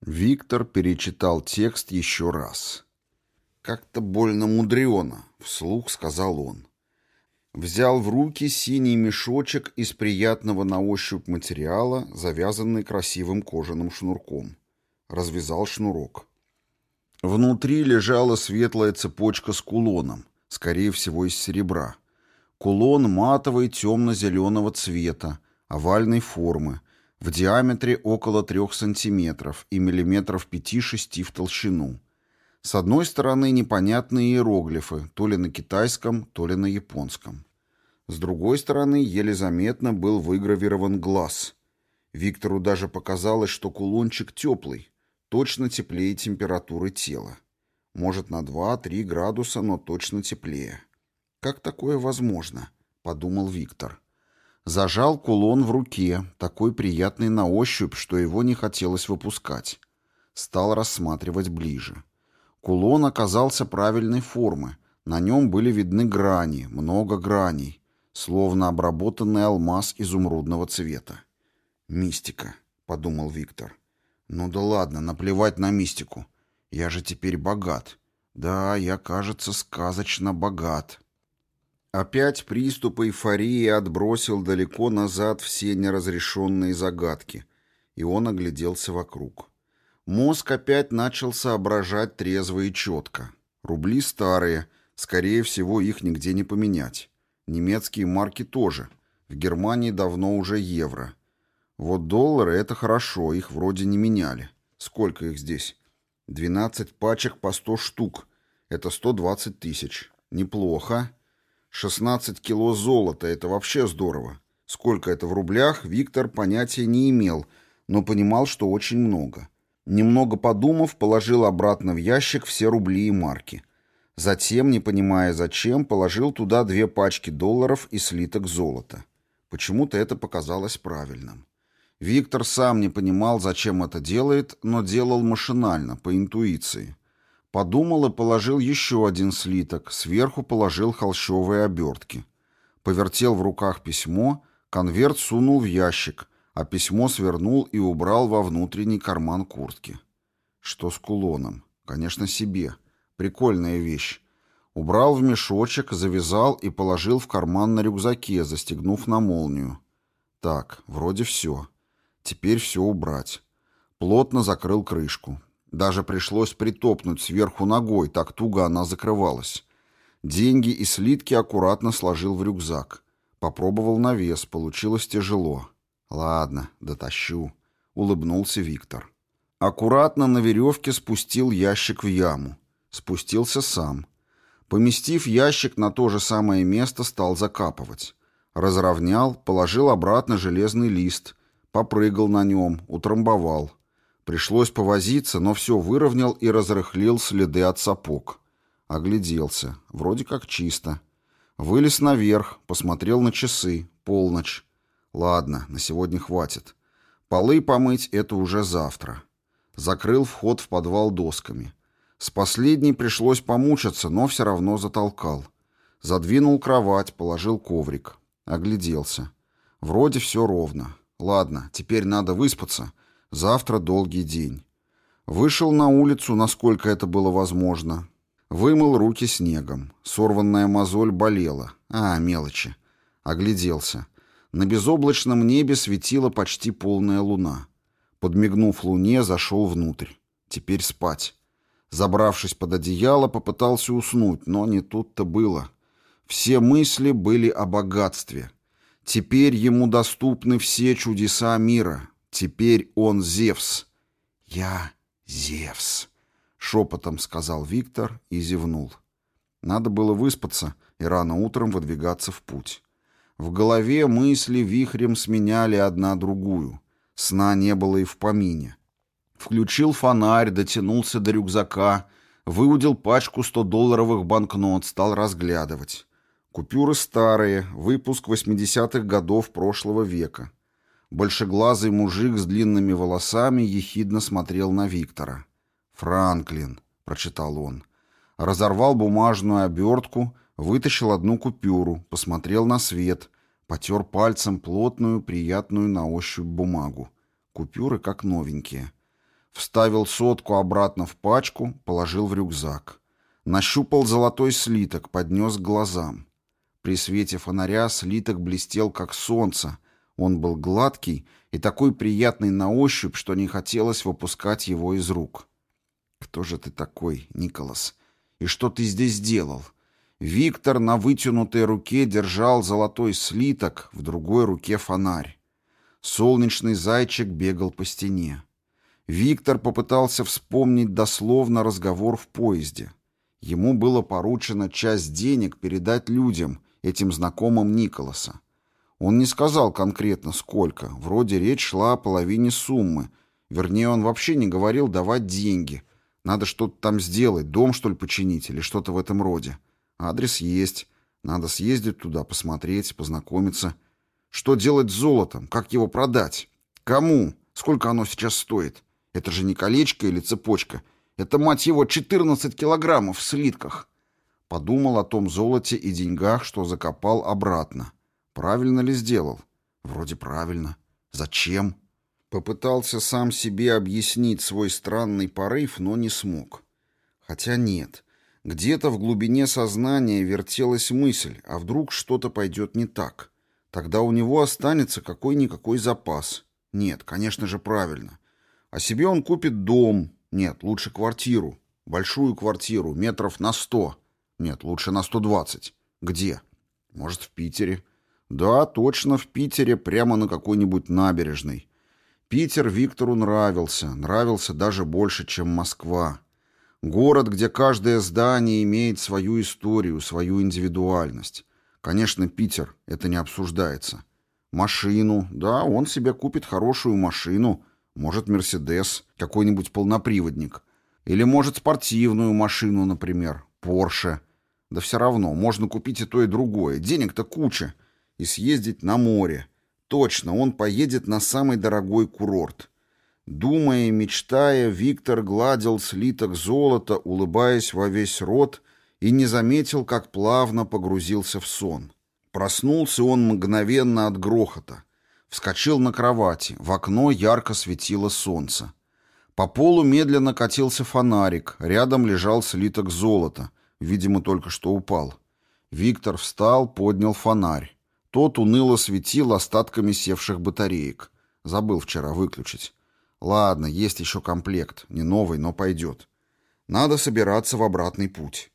Виктор перечитал текст еще раз. «Как-то больно мудрено», — вслух сказал он. Взял в руки синий мешочек из приятного на ощупь материала, завязанный красивым кожаным шнурком. Развязал шнурок. Внутри лежала светлая цепочка с кулоном, скорее всего из серебра. Кулон матовый темно-зеленого цвета, овальной формы, в диаметре около 3 сантиметров и миллиметров 5-6 в толщину. С одной стороны непонятные иероглифы, то ли на китайском, то ли на японском. С другой стороны еле заметно был выгравирован глаз. Виктору даже показалось, что кулончик теплый, точно теплее температуры тела. Может, на 2-3 градуса, но точно теплее. «Как такое возможно?» — подумал Виктор. Зажал кулон в руке, такой приятный на ощупь, что его не хотелось выпускать. Стал рассматривать ближе. Кулон оказался правильной формы. На нем были видны грани, много граней, словно обработанный алмаз изумрудного цвета. «Мистика», — подумал Виктор. «Ну да ладно, наплевать на мистику. Я же теперь богат. Да, я, кажется, сказочно богат». Опять приступ эйфории отбросил далеко назад все неразрешенные загадки, и он огляделся вокруг. Мозг опять начал соображать трезво и четко. Рубли старые, скорее всего, их нигде не поменять. Немецкие марки тоже. В Германии давно уже евро. Вот доллары — это хорошо, их вроде не меняли. Сколько их здесь? 12 пачек по 100 штук. Это 120 тысяч. Неплохо. 16 кило золота — это вообще здорово. Сколько это в рублях, Виктор понятия не имел, но понимал, что очень много. Немного подумав, положил обратно в ящик все рубли и марки. Затем, не понимая зачем, положил туда две пачки долларов и слиток золота. Почему-то это показалось правильным. Виктор сам не понимал, зачем это делает, но делал машинально, по интуиции. Подумал и положил еще один слиток, сверху положил холщовые обертки. Повертел в руках письмо, конверт сунул в ящик, а письмо свернул и убрал во внутренний карман куртки. Что с кулоном? Конечно, себе. Прикольная вещь. Убрал в мешочек, завязал и положил в карман на рюкзаке, застегнув на молнию. Так, вроде все. Теперь все убрать. Плотно закрыл крышку. Даже пришлось притопнуть сверху ногой, так туго она закрывалась. Деньги и слитки аккуратно сложил в рюкзак. Попробовал на вес, получилось тяжело. «Ладно, дотащу», — улыбнулся Виктор. Аккуратно на веревке спустил ящик в яму. Спустился сам. Поместив ящик на то же самое место, стал закапывать. Разровнял, положил обратно железный лист, попрыгал на нем, утрамбовал. Пришлось повозиться, но все выровнял и разрыхлил следы от сапог. Огляделся. Вроде как чисто. Вылез наверх, посмотрел на часы. Полночь. Ладно, на сегодня хватит. Полы помыть — это уже завтра. Закрыл вход в подвал досками. С последней пришлось помучиться, но все равно затолкал. Задвинул кровать, положил коврик. Огляделся. Вроде все ровно. Ладно, теперь надо выспаться — Завтра долгий день. Вышел на улицу, насколько это было возможно. Вымыл руки снегом. Сорванная мозоль болела. А, мелочи. Огляделся. На безоблачном небе светила почти полная луна. Подмигнув луне, зашел внутрь. Теперь спать. Забравшись под одеяло, попытался уснуть, но не тут-то было. Все мысли были о богатстве. Теперь ему доступны все чудеса мира. Теперь он Зевс. Я Зевс, шепотом сказал Виктор и зевнул. Надо было выспаться и рано утром выдвигаться в путь. В голове мысли вихрем сменяли одна другую. Сна не было и в помине. Включил фонарь, дотянулся до рюкзака, выудил пачку 100-долларовых банкнот, стал разглядывать. Купюры старые, выпуск 80-х годов прошлого века. Большеглазый мужик с длинными волосами ехидно смотрел на Виктора. «Франклин», — прочитал он. Разорвал бумажную обертку, вытащил одну купюру, посмотрел на свет, потер пальцем плотную, приятную на ощупь бумагу. Купюры как новенькие. Вставил сотку обратно в пачку, положил в рюкзак. Нащупал золотой слиток, поднес к глазам. При свете фонаря слиток блестел, как солнце. Он был гладкий и такой приятный на ощупь, что не хотелось выпускать его из рук. «Кто же ты такой, Николас? И что ты здесь делал?» Виктор на вытянутой руке держал золотой слиток, в другой руке фонарь. Солнечный зайчик бегал по стене. Виктор попытался вспомнить дословно разговор в поезде. Ему было поручено часть денег передать людям, этим знакомым Николаса. Он не сказал конкретно сколько, вроде речь шла о половине суммы. Вернее, он вообще не говорил давать деньги. Надо что-то там сделать, дом что ли починить или что-то в этом роде. Адрес есть, надо съездить туда, посмотреть, познакомиться. Что делать с золотом, как его продать? Кому? Сколько оно сейчас стоит? Это же не колечко или цепочка. Это, мать его, 14 килограммов в слитках. Подумал о том золоте и деньгах, что закопал обратно. Правильно ли сделал? Вроде правильно. Зачем? Попытался сам себе объяснить свой странный порыв, но не смог. Хотя нет. Где-то в глубине сознания вертелась мысль, а вдруг что-то пойдет не так. Тогда у него останется какой-никакой запас. Нет, конечно же, правильно. А себе он купит дом. Нет, лучше квартиру. Большую квартиру, метров на сто. Нет, лучше на 120. Где? Может, в Питере? Да, точно, в Питере, прямо на какой-нибудь набережной. Питер Виктору нравился, нравился даже больше, чем Москва. Город, где каждое здание имеет свою историю, свою индивидуальность. Конечно, Питер, это не обсуждается. Машину, да, он себе купит хорошую машину, может, Мерседес, какой-нибудь полноприводник. Или, может, спортивную машину, например, Порше. Да все равно, можно купить и то, и другое. Денег-то куча. И съездить на море. Точно, он поедет на самый дорогой курорт. Думая и мечтая, Виктор гладил слиток золота, улыбаясь во весь рот, и не заметил, как плавно погрузился в сон. Проснулся он мгновенно от грохота. Вскочил на кровати, в окно ярко светило солнце. По полу медленно катился фонарик, рядом лежал слиток золота, Видимо, только что упал. Виктор встал, поднял фонарь. Тот уныло светил остатками севших батареек. Забыл вчера выключить. Ладно, есть еще комплект. Не новый, но пойдет. Надо собираться в обратный путь.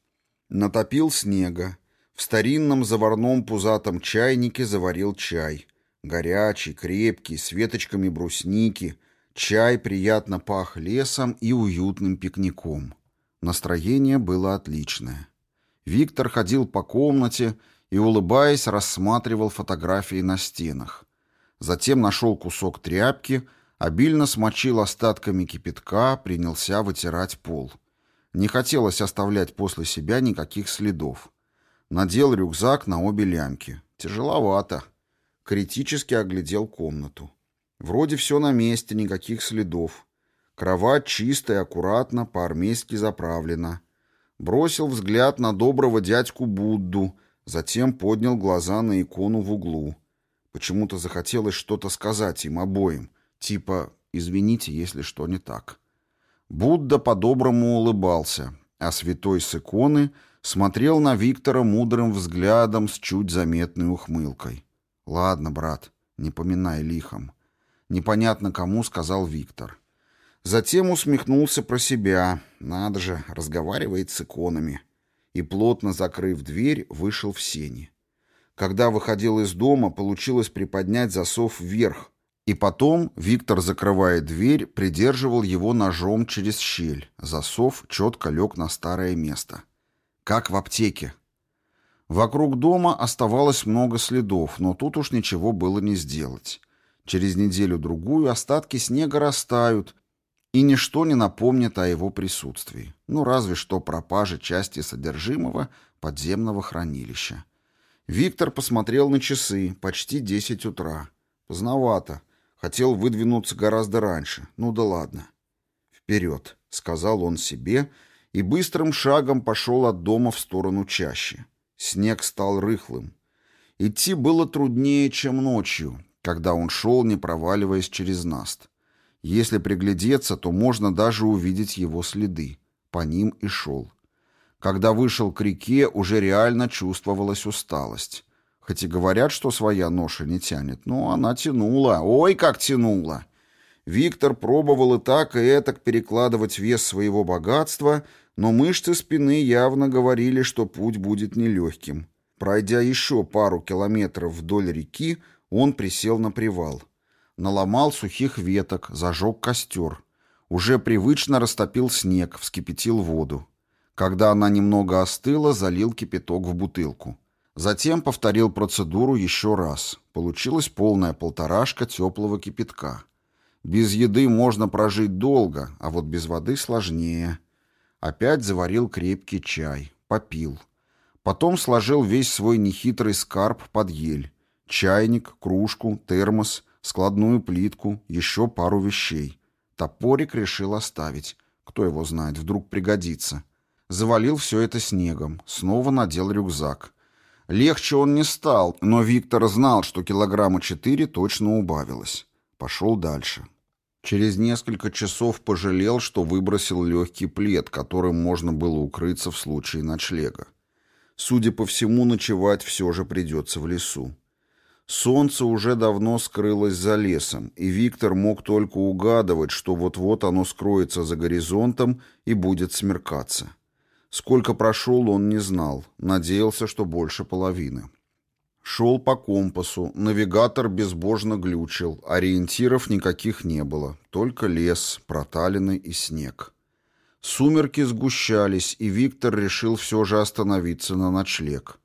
Натопил снега. В старинном заварном пузатом чайнике заварил чай. Горячий, крепкий, с веточками брусники. Чай приятно пах лесом и уютным пикником. Настроение было отличное. Виктор ходил по комнате и, улыбаясь, рассматривал фотографии на стенах. Затем нашел кусок тряпки, обильно смочил остатками кипятка, принялся вытирать пол. Не хотелось оставлять после себя никаких следов. Надел рюкзак на обе лямки. Тяжеловато. Критически оглядел комнату. Вроде все на месте, никаких следов. Кровать чистая, аккуратно, по-армейски заправлена. Бросил взгляд на доброго дядьку Будду, затем поднял глаза на икону в углу. Почему-то захотелось что-то сказать им обоим, типа «извините, если что не так». Будда по-доброму улыбался, а святой с иконы смотрел на Виктора мудрым взглядом с чуть заметной ухмылкой. «Ладно, брат, не поминай лихом». Непонятно кому сказал Виктор. Затем усмехнулся про себя. Надо же, разговаривает с иконами. И, плотно закрыв дверь, вышел в сени. Когда выходил из дома, получилось приподнять засов вверх. И потом Виктор, закрывая дверь, придерживал его ножом через щель. Засов четко лег на старое место. Как в аптеке. Вокруг дома оставалось много следов, но тут уж ничего было не сделать. Через неделю-другую остатки снега растают, и ничто не напомнит о его присутствии, ну разве что пропажи части содержимого подземного хранилища. Виктор посмотрел на часы, почти десять утра. Поздновато. Хотел выдвинуться гораздо раньше. Ну да ладно. «Вперед», — сказал он себе, и быстрым шагом пошел от дома в сторону чащи. Снег стал рыхлым. Идти было труднее, чем ночью, когда он шел, не проваливаясь через наст. Если приглядеться, то можно даже увидеть его следы. По ним и шел. Когда вышел к реке, уже реально чувствовалась усталость. Хоть и говорят, что своя ноша не тянет, но она тянула. Ой, как тянула! Виктор пробовал и так, и этак перекладывать вес своего богатства, но мышцы спины явно говорили, что путь будет нелегким. Пройдя еще пару километров вдоль реки, он присел на привал. Наломал сухих веток, зажег костер. Уже привычно растопил снег, вскипятил воду. Когда она немного остыла, залил кипяток в бутылку. Затем повторил процедуру еще раз. Получилась полная полторашка теплого кипятка. Без еды можно прожить долго, а вот без воды сложнее. Опять заварил крепкий чай, попил. Потом сложил весь свой нехитрый скарб под ель. Чайник, кружку, термос, складную плитку, еще пару вещей. Топорик решил оставить. Кто его знает, вдруг пригодится. Завалил все это снегом. Снова надел рюкзак. Легче он не стал, но Виктор знал, что килограмма четыре точно убавилось. Пошел дальше. Через несколько часов пожалел, что выбросил легкий плед, которым можно было укрыться в случае ночлега. Судя по всему, ночевать все же придется в лесу. Солнце уже давно скрылось за лесом, и Виктор мог только угадывать, что вот-вот оно скроется за горизонтом и будет смеркаться. Сколько прошел, он не знал, надеялся, что больше половины. Шел по компасу, навигатор безбожно глючил, ориентиров никаких не было, только лес, проталины и снег. Сумерки сгущались, и Виктор решил все же остановиться на ночлег.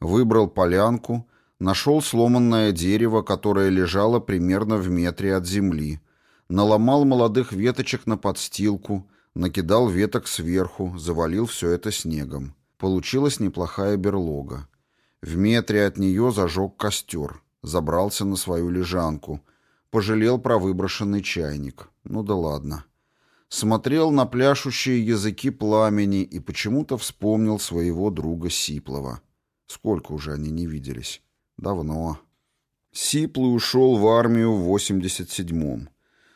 Выбрал полянку, нашел сломанное дерево, которое лежало примерно в метре от земли, наломал молодых веточек на подстилку, накидал веток сверху, завалил все это снегом. Получилась неплохая берлога. В метре от нее зажег костер, забрался на свою лежанку, пожалел про выброшенный чайник. Ну да ладно. Смотрел на пляшущие языки пламени и почему-то вспомнил своего друга Сиплова. Сколько уже они не виделись? Давно. Сиплый ушел в армию в 87-м.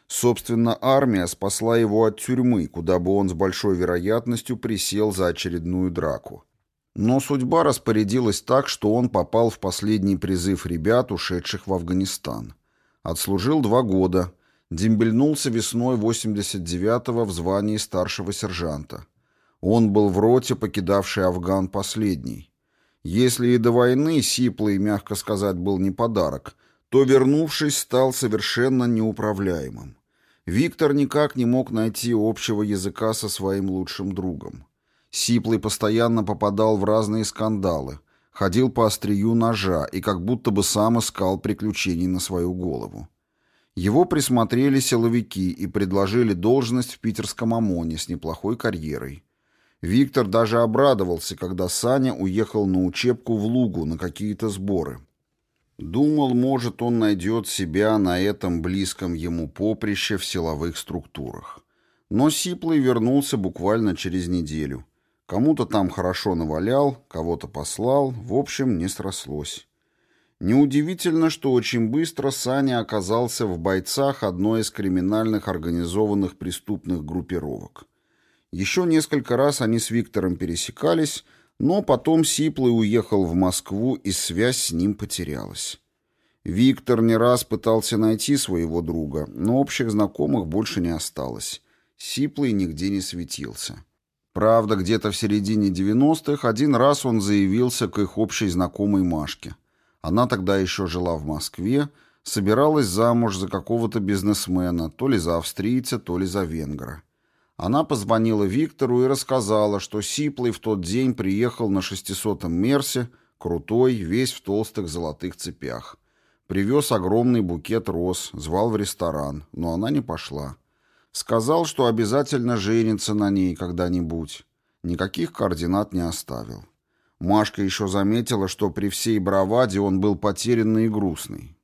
Собственно, армия спасла его от тюрьмы, куда бы он с большой вероятностью присел за очередную драку. Но судьба распорядилась так, что он попал в последний призыв ребят, ушедших в Афганистан. Отслужил два года, дембельнулся весной 89-го в звании старшего сержанта. Он был в роте, покидавший Афган последний. Если и до войны Сиплый, мягко сказать, был не подарок, то, вернувшись, стал совершенно неуправляемым. Виктор никак не мог найти общего языка со своим лучшим другом. Сиплый постоянно попадал в разные скандалы, ходил по острию ножа и как будто бы сам искал приключений на свою голову. Его присмотрели силовики и предложили должность в питерском ОМОНе с неплохой карьерой. Виктор даже обрадовался, когда Саня уехал на учебку в Лугу на какие-то сборы. Думал, может, он найдет себя на этом близком ему поприще в силовых структурах. Но Сиплый вернулся буквально через неделю – Кому-то там хорошо навалял, кого-то послал, в общем, не срослось. Неудивительно, что очень быстро Саня оказался в бойцах одной из криминальных организованных преступных группировок. Еще несколько раз они с Виктором пересекались, но потом Сиплый уехал в Москву, и связь с ним потерялась. Виктор не раз пытался найти своего друга, но общих знакомых больше не осталось. Сиплый нигде не светился. Правда, где-то в середине 90-х один раз он заявился к их общей знакомой Машке. Она тогда еще жила в Москве, собиралась замуж за какого-то бизнесмена, то ли за австрийца, то ли за венгра. Она позвонила Виктору и рассказала, что Сиплый в тот день приехал на 600-м Мерсе, крутой, весь в толстых золотых цепях. Привез огромный букет роз, звал в ресторан, но она не пошла. Сказал, что обязательно женится на ней когда-нибудь. Никаких координат не оставил. Машка еще заметила, что при всей браваде он был потерянный и грустный.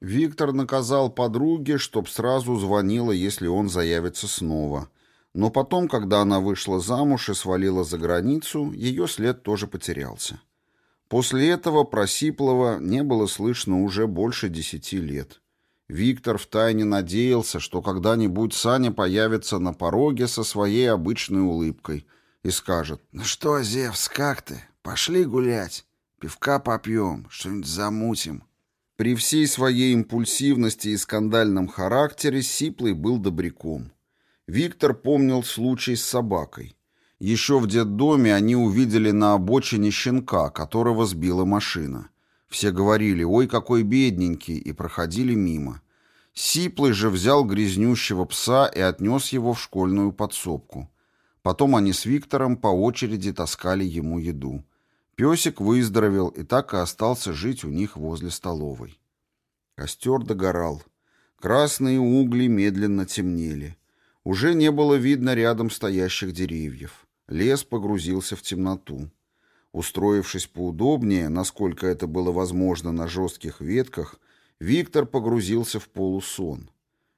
Виктор наказал подруге, чтоб сразу звонила, если он заявится снова. Но потом, когда она вышла замуж и свалила за границу, ее след тоже потерялся. После этого про Сиплова не было слышно уже больше десяти лет. Виктор втайне надеялся, что когда-нибудь Саня появится на пороге со своей обычной улыбкой и скажет «Ну что, Зевс, как ты? Пошли гулять, пивка попьем, что-нибудь замутим». При всей своей импульсивности и скандальном характере Сиплый был добряком. Виктор помнил случай с собакой. Еще в детдоме они увидели на обочине щенка, которого сбила машина. Все говорили «Ой, какой бедненький!» и проходили мимо. Сиплый же взял грязнющего пса и отнес его в школьную подсобку. Потом они с Виктором по очереди таскали ему еду. Песик выздоровел и так и остался жить у них возле столовой. Костер догорал. Красные угли медленно темнели. Уже не было видно рядом стоящих деревьев. Лес погрузился в темноту. Устроившись поудобнее, насколько это было возможно на жестких ветках, Виктор погрузился в полусон.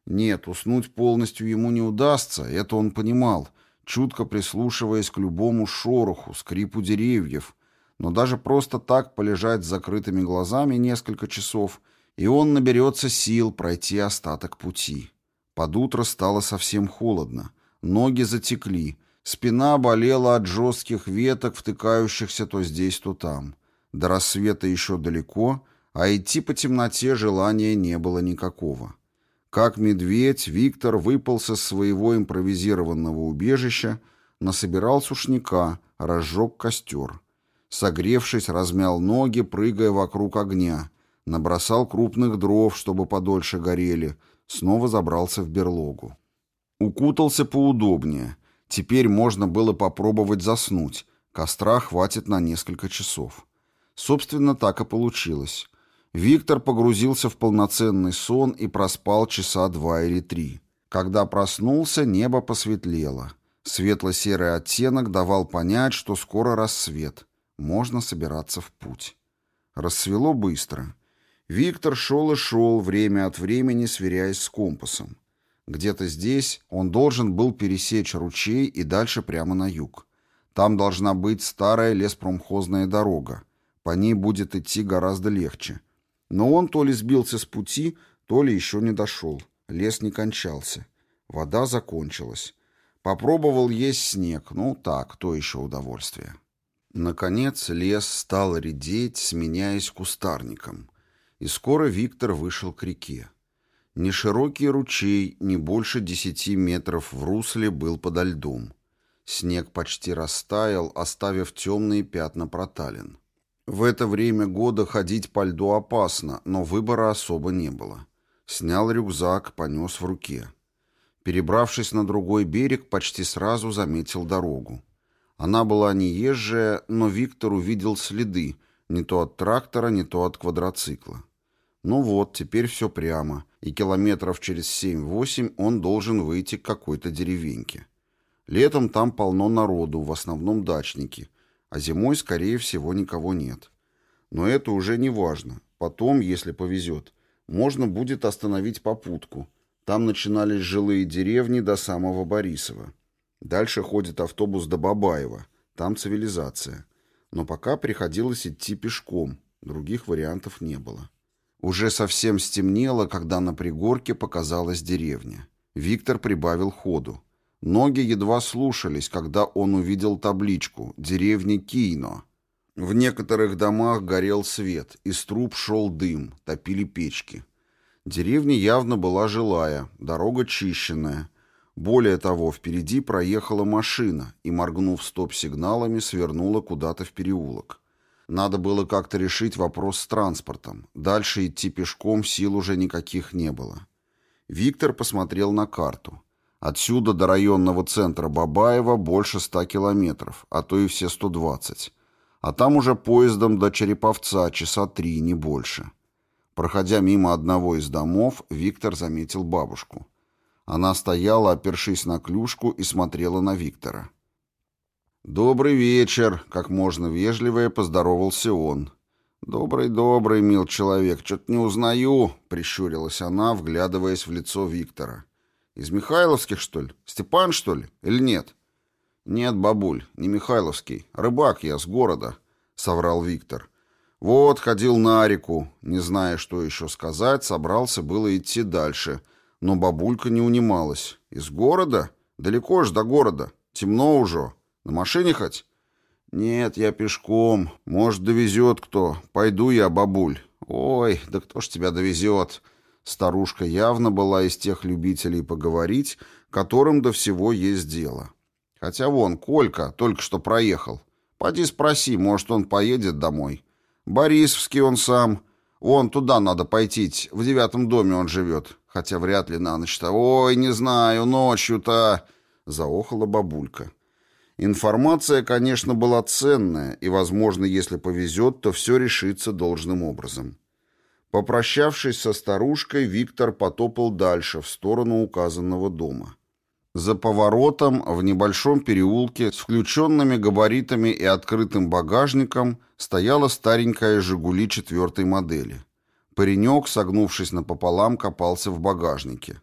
Нет, уснуть полностью ему не удастся, это он понимал, чутко прислушиваясь к любому шороху, скрипу деревьев, но даже просто так полежать с закрытыми глазами несколько часов, и он наберется сил пройти остаток пути. Под утро стало совсем холодно, ноги затекли, Спина болела от жестких веток, втыкающихся то здесь, то там. До рассвета еще далеко, а идти по темноте желания не было никакого. Как медведь, Виктор выпал со своего импровизированного убежища, насобирал сушняка, разжег костер. Согревшись, размял ноги, прыгая вокруг огня, набросал крупных дров, чтобы подольше горели, снова забрался в берлогу. Укутался поудобнее — Теперь можно было попробовать заснуть. Костра хватит на несколько часов. Собственно, так и получилось. Виктор погрузился в полноценный сон и проспал часа два или три. Когда проснулся, небо посветлело. Светло-серый оттенок давал понять, что скоро рассвет. Можно собираться в путь. Рассвело быстро. Виктор шел и шел, время от времени сверяясь с компасом. Где-то здесь он должен был пересечь ручей и дальше прямо на юг. Там должна быть старая леспромхозная дорога. По ней будет идти гораздо легче. Но он то ли сбился с пути, то ли еще не дошел. Лес не кончался. Вода закончилась. Попробовал есть снег. Ну так, то еще удовольствие. Наконец лес стал редеть, сменяясь кустарником. И скоро Виктор вышел к реке. Неширокий ручей, не больше десяти метров в русле, был подо льдом. Снег почти растаял, оставив темные пятна проталин. В это время года ходить по льду опасно, но выбора особо не было. Снял рюкзак, понес в руке. Перебравшись на другой берег, почти сразу заметил дорогу. Она была неезжая, но Виктор увидел следы, не то от трактора, не то от квадроцикла. Ну вот, теперь все прямо — и километров через 7-8 он должен выйти к какой-то деревеньке. Летом там полно народу, в основном дачники, а зимой, скорее всего, никого нет. Но это уже не важно. Потом, если повезет, можно будет остановить попутку. Там начинались жилые деревни до самого Борисова. Дальше ходит автобус до Бабаева. Там цивилизация. Но пока приходилось идти пешком. Других вариантов не было. Уже совсем стемнело, когда на пригорке показалась деревня. Виктор прибавил ходу. Ноги едва слушались, когда он увидел табличку «Деревня Кино». В некоторых домах горел свет, из труб шел дым, топили печки. Деревня явно была жилая, дорога чищенная. Более того, впереди проехала машина и, моргнув стоп-сигналами, свернула куда-то в переулок. Надо было как-то решить вопрос с транспортом. Дальше идти пешком сил уже никаких не было. Виктор посмотрел на карту. Отсюда до районного центра Бабаева больше ста километров, а то и все 120. А там уже поездом до Череповца часа три, не больше. Проходя мимо одного из домов, Виктор заметил бабушку. Она стояла, опершись на клюшку, и смотрела на Виктора. «Добрый вечер», — как можно вежливее поздоровался он. «Добрый-добрый, мил человек, что-то не узнаю», — прищурилась она, вглядываясь в лицо Виктора. «Из Михайловских, что ли? Степан, что ли? Или нет?» «Нет, бабуль, не Михайловский. Рыбак я, с города», — соврал Виктор. Вот, ходил на реку, не зная, что еще сказать, собрался было идти дальше, но бабулька не унималась. Из города? Далеко ж до города. Темно уже. На машине хоть? Нет, я пешком. Может, довезет кто. Пойду я, бабуль. Ой, да кто ж тебя довезет? Старушка явно была из тех любителей поговорить, которым до всего есть дело. Хотя вон, Колька только что проехал. Поди спроси, может, он поедет домой. Борисовский он сам. Вон туда надо пойти, в девятом доме он живет. Хотя вряд ли на ночь-то. Ой, не знаю, ночью-то... Заохала бабулька. Информация, конечно, была ценная, и, возможно, если повезет, то все решится должным образом. Попрощавшись со старушкой, Виктор потопал дальше, в сторону указанного дома. За поворотом, в небольшом переулке, с включенными габаритами и открытым багажником, стояла старенькая «Жигули» четвертой модели. Паренек, согнувшись напополам, копался в багажнике.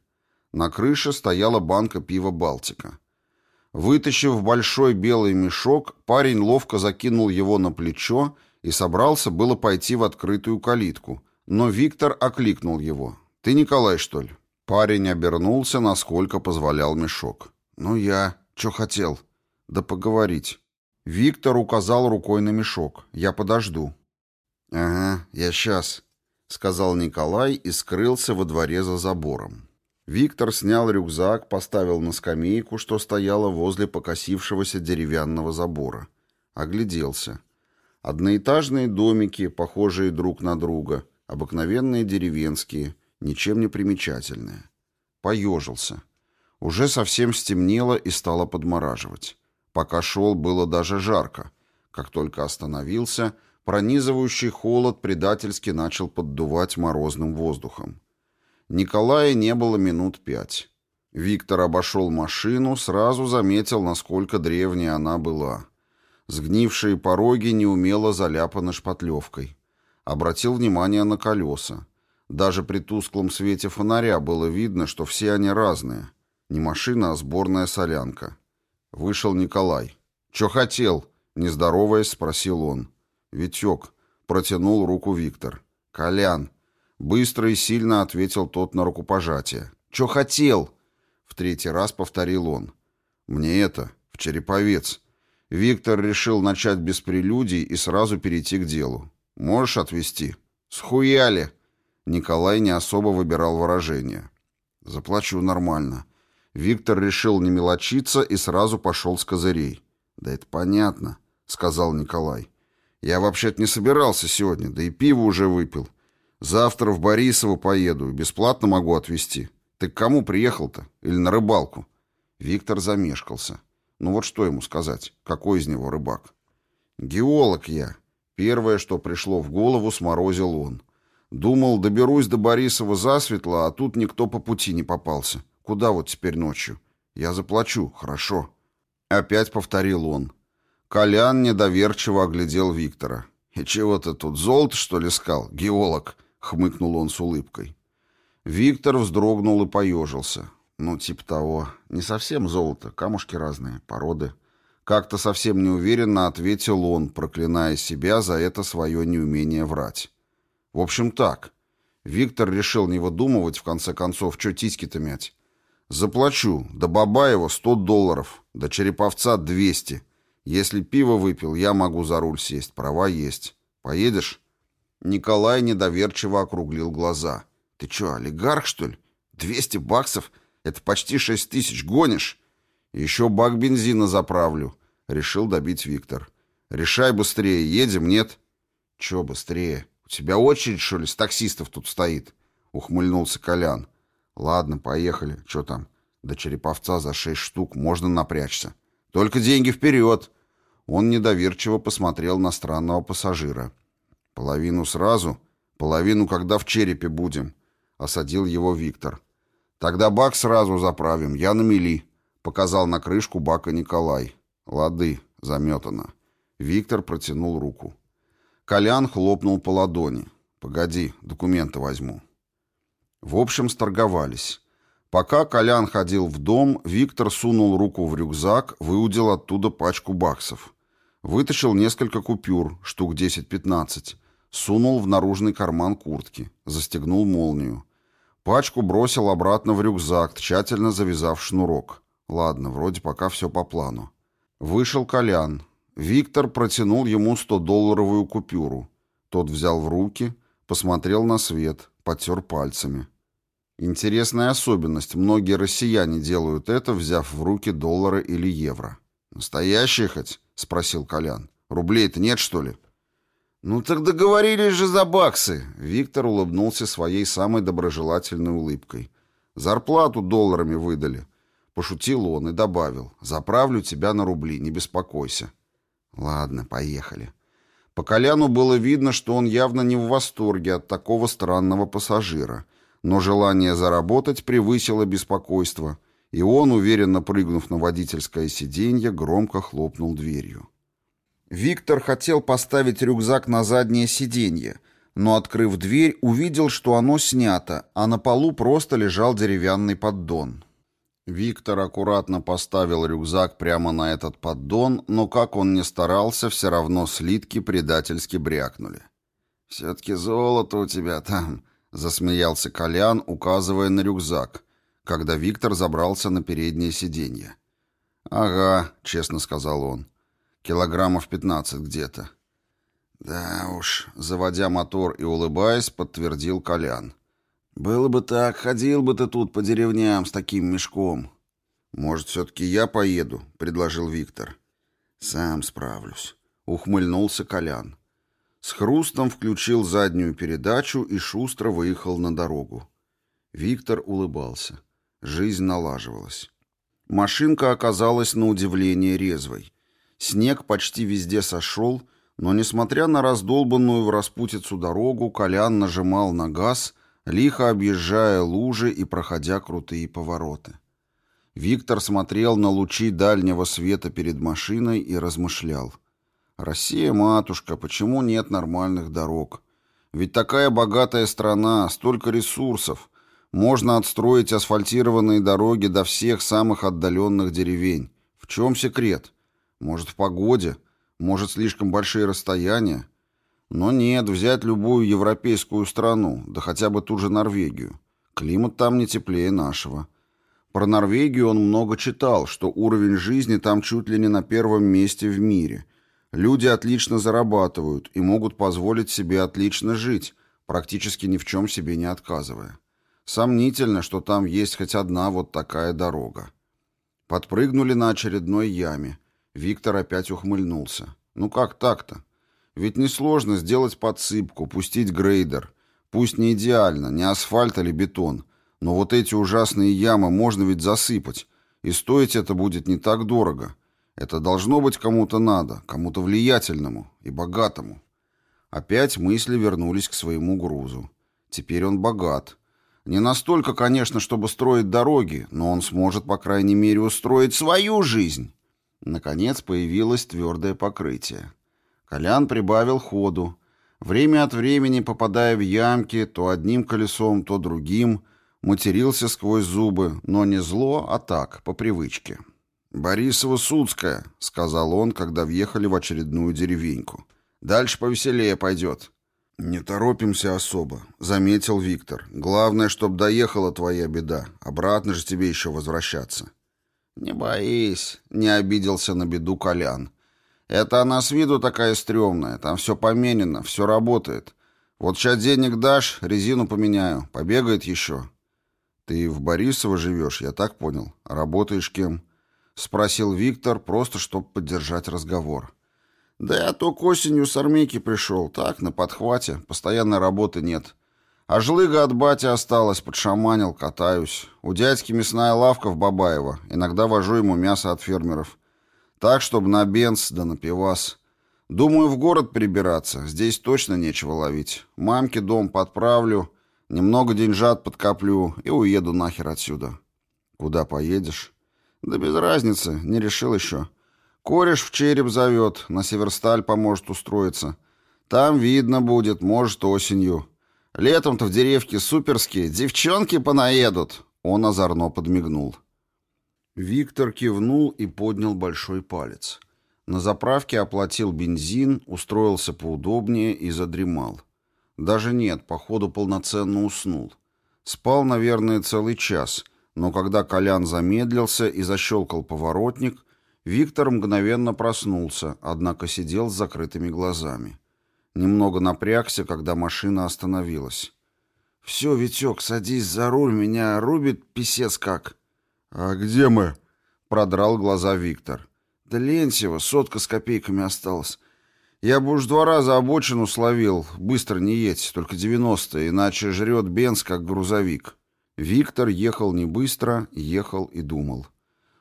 На крыше стояла банка пива «Балтика». Вытащив большой белый мешок, парень ловко закинул его на плечо и собрался было пойти в открытую калитку, но Виктор окликнул его. «Ты Николай, что ли?» Парень обернулся, насколько позволял мешок. «Ну я. Чё хотел?» «Да поговорить». Виктор указал рукой на мешок. «Я подожду». «Ага, я сейчас», — сказал Николай и скрылся во дворе за забором. Виктор снял рюкзак, поставил на скамейку, что стояла возле покосившегося деревянного забора. Огляделся. Одноэтажные домики, похожие друг на друга, обыкновенные деревенские — ничем не примечательное. Поежился. Уже совсем стемнело и стало подмораживать. Пока шел, было даже жарко. Как только остановился, пронизывающий холод предательски начал поддувать морозным воздухом. Николая не было минут пять. Виктор обошел машину, сразу заметил, насколько древняя она была. Сгнившие пороги неумело заляпаны шпатлевкой. Обратил внимание на колеса. Даже при тусклом свете фонаря было видно, что все они разные. Не машина, а сборная солянка. Вышел Николай. «Чё хотел?» — нездороваясь, спросил он. «Витек», — протянул руку Виктор. «Колян». Быстро и сильно ответил тот на рукопожатие. «Чё хотел?» — в третий раз повторил он. «Мне это, в Череповец». Виктор решил начать без прелюдий и сразу перейти к делу. «Можешь отвезти?» «Схуяли!» Николай не особо выбирал выражения. «Заплачу нормально». Виктор решил не мелочиться и сразу пошел с козырей. «Да это понятно», — сказал Николай. «Я вообще-то не собирался сегодня, да и пиво уже выпил. Завтра в Борисово поеду бесплатно могу отвезти. Ты к кому приехал-то? Или на рыбалку?» Виктор замешкался. Ну вот что ему сказать? Какой из него рыбак? «Геолог я». Первое, что пришло в голову, сморозил он. Думал, доберусь до Борисова засветло, а тут никто по пути не попался. Куда вот теперь ночью? Я заплачу, хорошо. Опять повторил он. Колян недоверчиво оглядел Виктора. «И чего ты тут, золото, что ли, искал, геолог?» — хмыкнул он с улыбкой. Виктор вздрогнул и поежился. Ну, типа того. Не совсем золото, камушки разные, породы. Как-то совсем неуверенно ответил он, проклиная себя за это свое неумение врать. В общем, так. Виктор решил не выдумывать, в конце концов, что тиски-то мять. Заплачу. До Бабаева сто долларов. До Череповца двести. Если пиво выпил, я могу за руль сесть. Права есть. Поедешь? Николай недоверчиво округлил глаза. Ты что, олигарх, что ли? Двести баксов? Это почти шесть тысяч. Гонишь? Еще бак бензина заправлю. Решил добить Виктор. Решай быстрее. Едем, нет? Че быстрее? «У тебя очередь, что ли, с таксистов тут стоит?» — ухмыльнулся Колян. «Ладно, поехали. Че там? До Череповца за шесть штук можно напрячься. Только деньги вперед!» Он недоверчиво посмотрел на странного пассажира. «Половину сразу, половину, когда в черепе будем», — осадил его Виктор. «Тогда бак сразу заправим, я на мели», — показал на крышку бака Николай. «Лады, заметано». Виктор протянул руку. Колян хлопнул по ладони. «Погоди, документы возьму». В общем, сторговались. Пока Колян ходил в дом, Виктор сунул руку в рюкзак, выудил оттуда пачку баксов. Вытащил несколько купюр, штук 10-15. Сунул в наружный карман куртки, застегнул молнию. Пачку бросил обратно в рюкзак, тщательно завязав шнурок. Ладно, вроде пока все по плану. Вышел Колян. Виктор протянул ему 100-долларовую купюру. Тот взял в руки, посмотрел на свет, потер пальцами. Интересная особенность. Многие россияне делают это, взяв в руки доллары или евро. «Настоящие хоть?» — спросил Колян. «Рублей-то нет, что ли?» «Ну так договорились же за баксы!» Виктор улыбнулся своей самой доброжелательной улыбкой. «Зарплату долларами выдали». Пошутил он и добавил. «Заправлю тебя на рубли, не беспокойся». «Ладно, поехали». По Коляну было видно, что он явно не в восторге от такого странного пассажира, но желание заработать превысило беспокойство, и он, уверенно прыгнув на водительское сиденье, громко хлопнул дверью. Виктор хотел поставить рюкзак на заднее сиденье, но, открыв дверь, увидел, что оно снято, а на полу просто лежал деревянный поддон. Виктор аккуратно поставил рюкзак прямо на этот поддон, но как он ни старался, все равно слитки предательски брякнули. «Все-таки золото у тебя там», — засмеялся Колян, указывая на рюкзак, когда Виктор забрался на переднее сиденье. «Ага», — честно сказал он. Килограммов пятнадцать где-то. Да уж, заводя мотор и улыбаясь, подтвердил Колян. Было бы так, ходил бы ты тут по деревням с таким мешком. Может, все-таки я поеду, предложил Виктор. Сам справлюсь, ухмыльнулся Колян. С хрустом включил заднюю передачу и шустро выехал на дорогу. Виктор улыбался. Жизнь налаживалась. Машинка оказалась на удивление резвой. Снег почти везде сошел, но, несмотря на раздолбанную в распутицу дорогу, Колян нажимал на газ, лихо объезжая лужи и проходя крутые повороты. Виктор смотрел на лучи дальнего света перед машиной и размышлял. «Россия, матушка, почему нет нормальных дорог? Ведь такая богатая страна, столько ресурсов. Можно отстроить асфальтированные дороги до всех самых отдаленных деревень. В чем секрет?» Может, в погоде, может, слишком большие расстояния. Но нет, взять любую европейскую страну, да хотя бы ту же Норвегию. Климат там не теплее нашего. Про Норвегию он много читал, что уровень жизни там чуть ли не на первом месте в мире. Люди отлично зарабатывают и могут позволить себе отлично жить, практически ни в чем себе не отказывая. Сомнительно, что там есть хоть одна вот такая дорога. Подпрыгнули на очередной яме. Виктор опять ухмыльнулся. «Ну как так-то? Ведь несложно сделать подсыпку, пустить грейдер. Пусть не идеально, не асфальт или бетон, но вот эти ужасные ямы можно ведь засыпать, и стоить это будет не так дорого. Это должно быть кому-то надо, кому-то влиятельному и богатому». Опять мысли вернулись к своему грузу. Теперь он богат. Не настолько, конечно, чтобы строить дороги, но он сможет, по крайней мере, устроить свою жизнь. Наконец появилось твердое покрытие. Колян прибавил ходу. Время от времени, попадая в ямки, то одним колесом, то другим, матерился сквозь зубы, но не зло, а так, по привычке. «Борисова-Судская», — сказал он, когда въехали в очередную деревеньку. «Дальше повеселее пойдет». «Не торопимся особо», — заметил Виктор. «Главное, чтоб доехала твоя беда. Обратно же тебе еще возвращаться». «Не боись», — не обиделся на беду Колян. «Это она с виду такая стрёмная, там все поменено, все работает. Вот сейчас денег дашь, резину поменяю, побегает еще». «Ты в Борисово живешь, я так понял. Работаешь кем?» — спросил Виктор, просто чтобы поддержать разговор. «Да я только осенью с армейки пришел, так, на подхвате, постоянной работы нет. А жлыга от бати осталась, подшаманил, катаюсь. У дядьки мясная лавка в Бабаево. Иногда вожу ему мясо от фермеров. Так, чтобы на бенз да на пивас. Думаю, в город перебираться. Здесь точно нечего ловить. Мамке дом подправлю, немного деньжат подкоплю и уеду нахер отсюда. Куда поедешь? Да без разницы, не решил еще. Кореш в череп зовет, на Северсталь поможет устроиться. Там видно будет, может, осенью. Летом-то в деревке суперские, девчонки понаедут!» Он озорно подмигнул. Виктор кивнул и поднял большой палец. На заправке оплатил бензин, устроился поудобнее и задремал. Даже нет, походу полноценно уснул. Спал, наверное, целый час, но когда Колян замедлился и защелкал поворотник, Виктор мгновенно проснулся, однако сидел с закрытыми глазами. Немного напрягся, когда машина остановилась. «Все, Витек, садись за руль, меня рубит писец как». «А где мы?» — продрал глаза Виктор. «Да Ленсева, сотка с копейками осталась. Я бы уж два раза обочину словил. Быстро не едь, только девяносто, иначе жрет бенз, как грузовик». Виктор ехал не быстро, ехал и думал.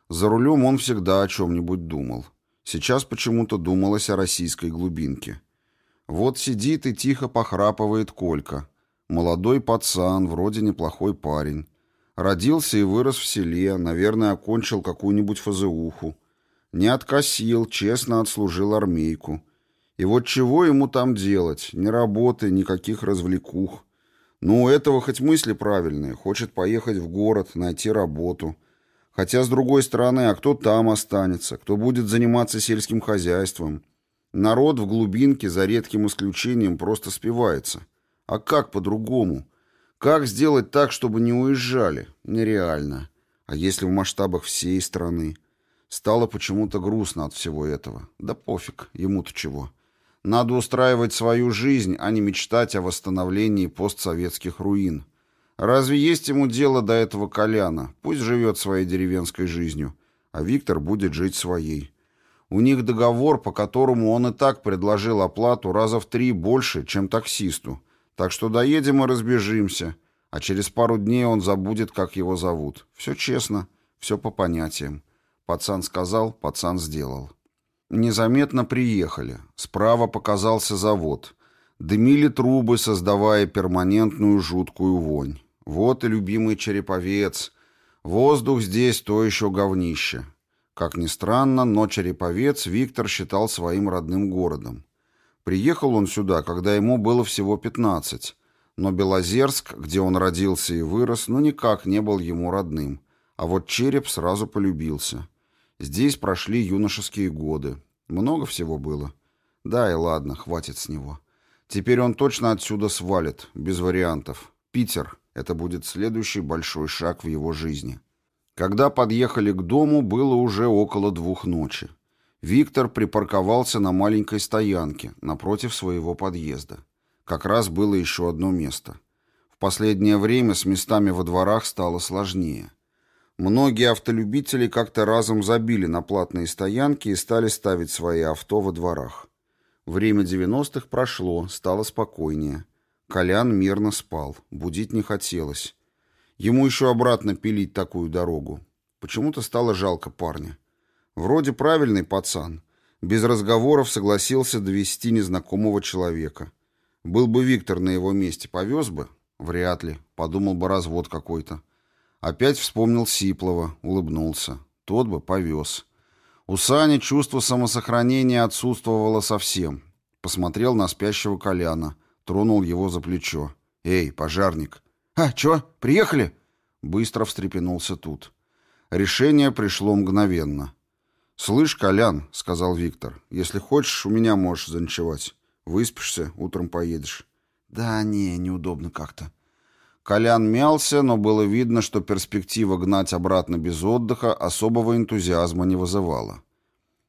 За рулем он всегда о чем-нибудь думал. Сейчас почему-то думалось о российской глубинке. Вот сидит и тихо похрапывает Колька. Молодой пацан, вроде неплохой парень. Родился и вырос в селе, наверное, окончил какую-нибудь фазеуху. Не откосил, честно отслужил армейку. И вот чего ему там делать? Ни работы, никаких развлекух. Ну, у этого хоть мысли правильные. Хочет поехать в город, найти работу. Хотя, с другой стороны, а кто там останется? Кто будет заниматься сельским хозяйством? Народ в глубинке, за редким исключением, просто спивается. А как по-другому? Как сделать так, чтобы не уезжали? Нереально. А если в масштабах всей страны? Стало почему-то грустно от всего этого. Да пофиг, ему-то чего. Надо устраивать свою жизнь, а не мечтать о восстановлении постсоветских руин. Разве есть ему дело до этого Коляна? Пусть живет своей деревенской жизнью, а Виктор будет жить своей. У них договор, по которому он и так предложил оплату раза в три больше, чем таксисту. Так что доедем и разбежимся. А через пару дней он забудет, как его зовут. Все честно, все по понятиям. Пацан сказал, пацан сделал. Незаметно приехали. Справа показался завод. Дымили трубы, создавая перманентную жуткую вонь. Вот и любимый череповец. Воздух здесь то еще говнище. Как ни странно, но Череповец Виктор считал своим родным городом. Приехал он сюда, когда ему было всего 15, но Белозерск, где он родился и вырос, ну никак не был ему родным, а вот Череп сразу полюбился. Здесь прошли юношеские годы. Много всего было. Да и ладно, хватит с него. Теперь он точно отсюда свалит, без вариантов. Питер — это будет следующий большой шаг в его жизни. Когда подъехали к дому, было уже около двух ночи. Виктор припарковался на маленькой стоянке напротив своего подъезда. Как раз было еще одно место. В последнее время с местами во дворах стало сложнее. Многие автолюбители как-то разом забили на платные стоянки и стали ставить свои авто во дворах. Время 90-х прошло, стало спокойнее. Колян мирно спал, будить не хотелось. Ему еще обратно пилить такую дорогу. Почему-то стало жалко парня. Вроде правильный пацан. Без разговоров согласился довести незнакомого человека. Был бы Виктор на его месте, повез бы? Вряд ли. Подумал бы развод какой-то. Опять вспомнил Сиплова, улыбнулся. Тот бы повез. У Сани чувство самосохранения отсутствовало совсем. Посмотрел на спящего Коляна, тронул его за плечо. «Эй, пожарник!» «А, чё, приехали?» Быстро встрепенулся тут. Решение пришло мгновенно. «Слышь, Колян», — сказал Виктор, — «если хочешь, у меня можешь заночевать. Выспишься, утром поедешь». «Да не, неудобно как-то». Колян мялся, но было видно, что перспектива гнать обратно без отдыха особого энтузиазма не вызывала.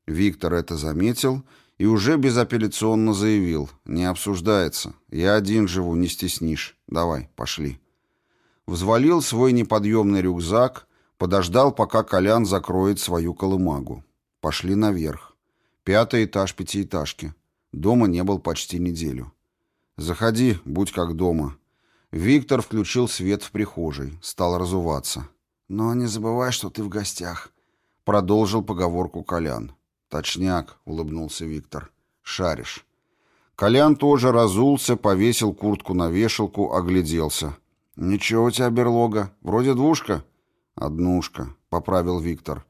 Виктор это заметил и уже безапелляционно заявил. «Не обсуждается. Я один живу, не стеснишь. Давай, пошли» взвалил свой неподъемный рюкзак, подождал, пока Колян закроет свою колымагу. Пошли наверх. Пятый этаж пятиэтажки. Дома не был почти неделю. «Заходи, будь как дома». Виктор включил свет в прихожей, стал разуваться. «Но не забывай, что ты в гостях», — продолжил поговорку Колян. «Точняк», — улыбнулся Виктор. «Шаришь». Колян тоже разулся, повесил куртку на вешалку, огляделся. «Ничего у тебя берлога. Вроде двушка». «Однушка», — поправил Виктор.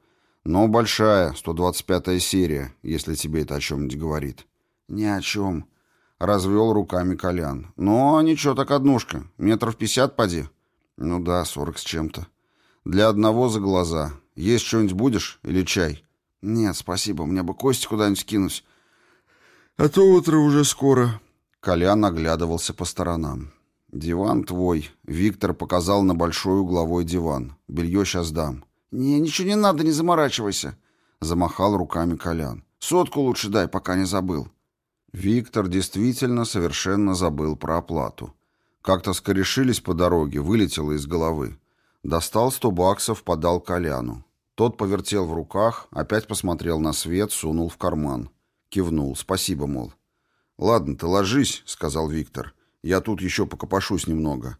«Но большая, 125-я серия, если тебе это о чем-нибудь говорит». «Ни о чем», — развел руками Колян. «Но ничего так однушка. Метров пятьдесят поди». «Ну да, сорок с чем-то». «Для одного за глаза. Есть что-нибудь будешь? Или чай?» «Нет, спасибо, мне бы кости куда-нибудь кинуть. А то утро уже скоро». Колян оглядывался по сторонам. «Диван твой», — Виктор показал на большой угловой диван. «Белье сейчас дам». «Не, ничего не надо, не заморачивайся», — замахал руками Колян. «Сотку лучше дай, пока не забыл». Виктор действительно совершенно забыл про оплату. Как-то скорешились по дороге, вылетело из головы. Достал сто баксов, подал Коляну. Тот повертел в руках, опять посмотрел на свет, сунул в карман. Кивнул. «Спасибо, мол». «Ладно, ты ложись», — сказал Виктор. Я тут еще покопошусь немного».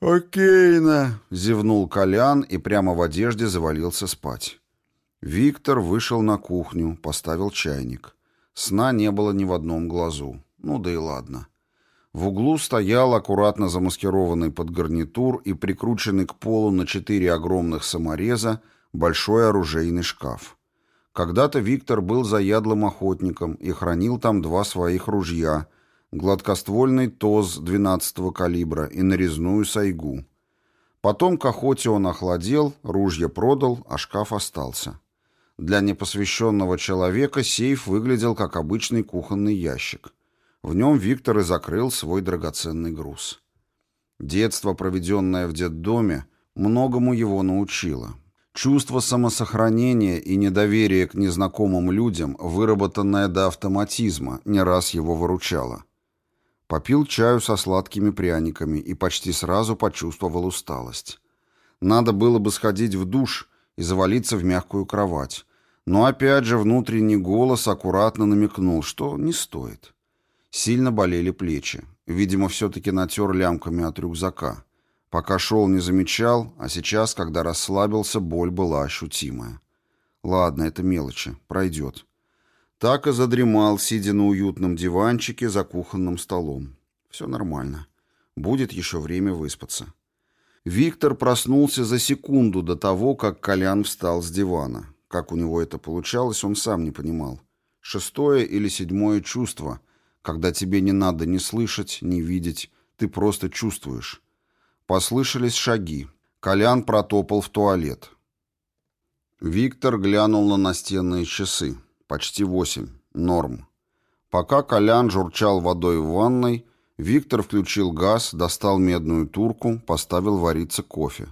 «Окейно», — зевнул Колян и прямо в одежде завалился спать. Виктор вышел на кухню, поставил чайник. Сна не было ни в одном глазу. Ну да и ладно. В углу стоял аккуратно замаскированный под гарнитур и прикрученный к полу на четыре огромных самореза большой оружейный шкаф. Когда-то Виктор был заядлым охотником и хранил там два своих ружья — гладкоствольный ТОЗ 12-го калибра и нарезную сайгу. Потом к охоте он охладел, ружья продал, а шкаф остался. Для непосвященного человека сейф выглядел как обычный кухонный ящик. В нем Виктор и закрыл свой драгоценный груз. Детство, проведенное в детдоме, многому его научило. Чувство самосохранения и недоверие к незнакомым людям, выработанное до автоматизма, не раз его выручало. Попил чаю со сладкими пряниками и почти сразу почувствовал усталость. Надо было бы сходить в душ и завалиться в мягкую кровать. Но опять же внутренний голос аккуратно намекнул, что не стоит. Сильно болели плечи. Видимо, все-таки натер лямками от рюкзака. Пока шел, не замечал, а сейчас, когда расслабился, боль была ощутимая. Ладно, это мелочи, пройдет. Так и задремал, сидя на уютном диванчике за кухонным столом. Все нормально. Будет еще время выспаться. Виктор проснулся за секунду до того, как Колян встал с дивана. Как у него это получалось, он сам не понимал. Шестое или седьмое чувство, когда тебе не надо ни слышать, ни видеть, ты просто чувствуешь. Послышались шаги. Колян протопал в туалет. Виктор глянул на настенные часы. Почти восемь. Норм. Пока Колян журчал водой в ванной, Виктор включил газ, достал медную турку, поставил вариться кофе.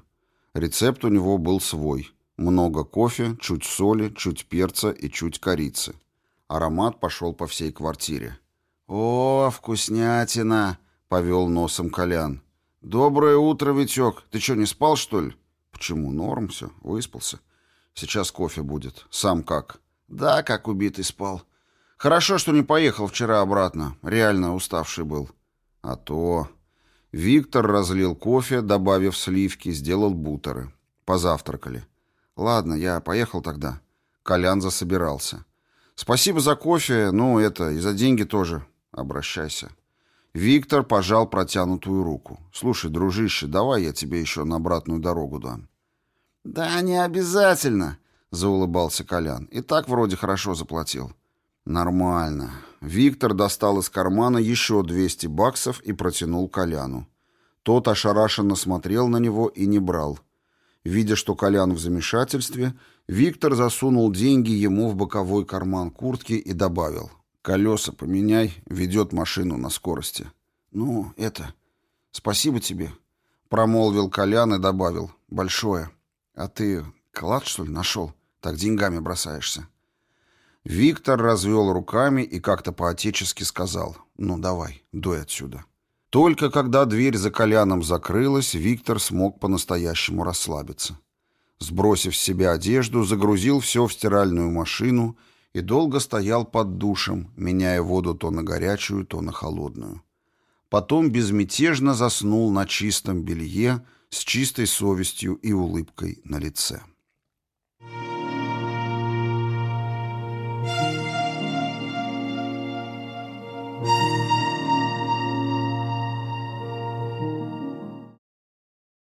Рецепт у него был свой. Много кофе, чуть соли, чуть перца и чуть корицы. Аромат пошел по всей квартире. «О, вкуснятина!» — повел носом Колян. «Доброе утро, Витек. Ты что, не спал, что ли?» «Почему? Норм все. Выспался. Сейчас кофе будет. Сам как?» Да, как убитый спал. Хорошо, что не поехал вчера обратно. Реально уставший был. А то... Виктор разлил кофе, добавив сливки, сделал бутеры. Позавтракали. Ладно, я поехал тогда. Колян засобирался. Спасибо за кофе, ну, это, и за деньги тоже. Обращайся. Виктор пожал протянутую руку. «Слушай, дружище, давай я тебе еще на обратную дорогу дам». «Да не обязательно», заулыбался Колян. И так вроде хорошо заплатил. Нормально. Виктор достал из кармана еще 200 баксов и протянул Коляну. Тот ошарашенно смотрел на него и не брал. Видя, что Колян в замешательстве, Виктор засунул деньги ему в боковой карман куртки и добавил. «Колеса поменяй, ведет машину на скорости». «Ну, это... Спасибо тебе», — промолвил Колян и добавил. «Большое. А ты клад, что ли, нашел?» Так деньгами бросаешься. Виктор развел руками и как-то по-отечески сказал «Ну давай, дуй отсюда». Только когда дверь за Коляном закрылась, Виктор смог по-настоящему расслабиться. Сбросив с себя одежду, загрузил все в стиральную машину и долго стоял под душем, меняя воду то на горячую, то на холодную. Потом безмятежно заснул на чистом белье с чистой совестью и улыбкой на лице.